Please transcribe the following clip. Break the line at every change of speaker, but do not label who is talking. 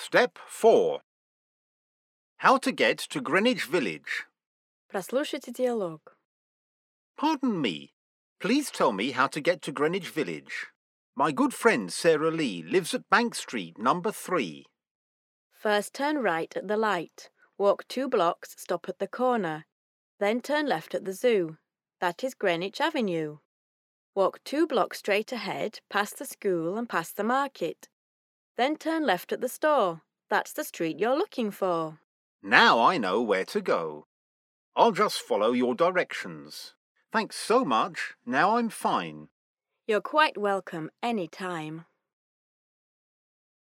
Step 4. How to get to Greenwich Village.
Прослушайте диалог.
Pardon me. Please tell me how to get to Greenwich Village. My good friend Sarah Lee lives at Bank Street, number 3.
First turn right at the light. Walk two blocks, stop at the corner. Then turn left at the zoo. That is Greenwich Avenue. Walk two blocks straight ahead, past the school and past the market. Then turn left at the store. That's the street you're looking for.
Now I know where to go. I'll just follow your directions. Thanks so much. Now I'm fine.
You're quite welcome any time.